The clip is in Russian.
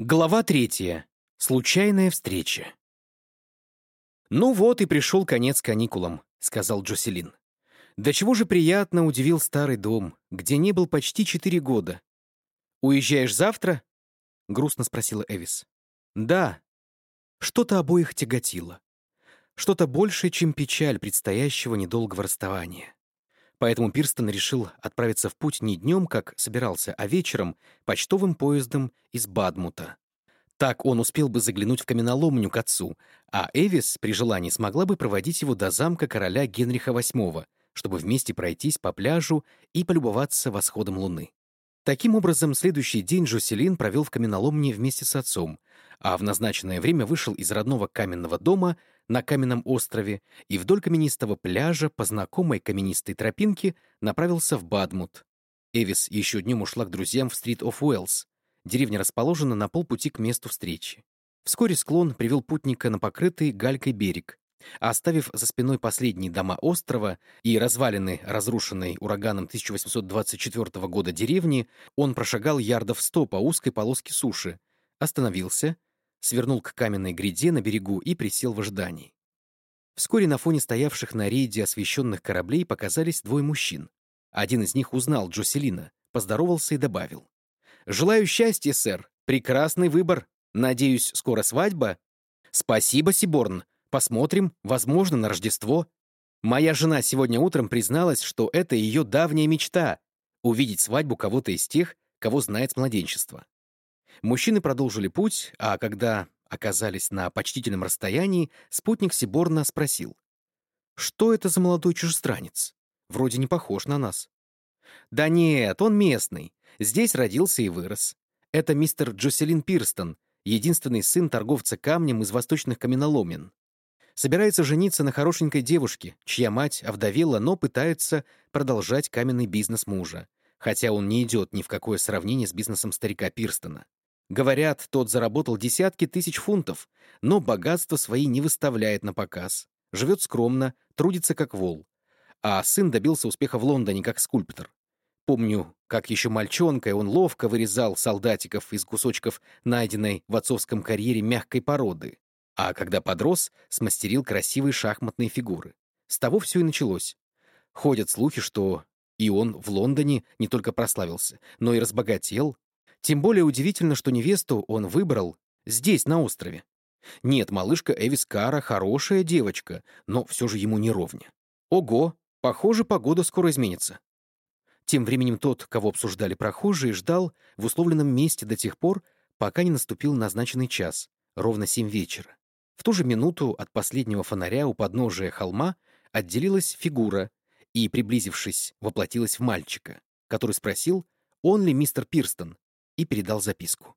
Глава третья. Случайная встреча. «Ну вот и пришел конец каникулам», — сказал Джоселин. «Да чего же приятно удивил старый дом, где не был почти четыре года. Уезжаешь завтра?» — грустно спросила Эвис. «Да». Что-то обоих тяготило. Что-то большее, чем печаль предстоящего недолгого расставания. Поэтому Пирстон решил отправиться в путь не днем, как собирался, а вечером почтовым поездом из Бадмута. Так он успел бы заглянуть в каменоломню к отцу, а Эвис при желании смогла бы проводить его до замка короля Генриха VIII, чтобы вместе пройтись по пляжу и полюбоваться восходом луны. Таким образом, следующий день Жоселин провел в каменоломне вместе с отцом, а в назначенное время вышел из родного каменного дома на каменном острове и вдоль каменистого пляжа по знакомой каменистой тропинке направился в Бадмут. Эвис еще днем ушла к друзьям в Стрит оф Уэллс. Деревня расположена на полпути к месту встречи. Вскоре склон привел путника на покрытый галькой берег. Оставив за спиной последние дома острова и развалины, разрушенной ураганом 1824 года деревни, он прошагал ярдов сто по узкой полоске суши, остановился — свернул к каменной гряде на берегу и присел в ожидании. Вскоре на фоне стоявших на рейде освещенных кораблей показались двое мужчин. Один из них узнал Джоселина, поздоровался и добавил. «Желаю счастья, сэр. Прекрасный выбор. Надеюсь, скоро свадьба?» «Спасибо, Сиборн. Посмотрим, возможно, на Рождество. Моя жена сегодня утром призналась, что это ее давняя мечта — увидеть свадьбу кого-то из тех, кого знает с младенчества. Мужчины продолжили путь, а когда оказались на почтительном расстоянии, спутник Сиборна спросил. «Что это за молодой чужестранец? Вроде не похож на нас». «Да нет, он местный. Здесь родился и вырос. Это мистер Джоселин Пирстон, единственный сын торговца камнем из восточных каменоломен. Собирается жениться на хорошенькой девушке, чья мать овдовела, но пытается продолжать каменный бизнес мужа, хотя он не идет ни в какое сравнение с бизнесом старика Пирстона. Говорят, тот заработал десятки тысяч фунтов, но богатство свои не выставляет на показ. Живет скромно, трудится как вол. А сын добился успеха в Лондоне как скульптор. Помню, как еще мальчонкой он ловко вырезал солдатиков из кусочков найденной в отцовском карьере мягкой породы. А когда подрос, смастерил красивые шахматные фигуры. С того все и началось. Ходят слухи, что и он в Лондоне не только прославился, но и разбогател, тем более удивительно, что невесту он выбрал здесь, на острове. Нет, малышка Эвис Кара хорошая девочка, но все же ему не ровня. Ого, похоже, погода скоро изменится. Тем временем тот, кого обсуждали прохожие, ждал в условленном месте до тех пор, пока не наступил назначенный час, ровно семь вечера. В ту же минуту от последнего фонаря у подножия холма отделилась фигура и, приблизившись, воплотилась в мальчика, который спросил, он ли мистер Пирстон, и передал записку.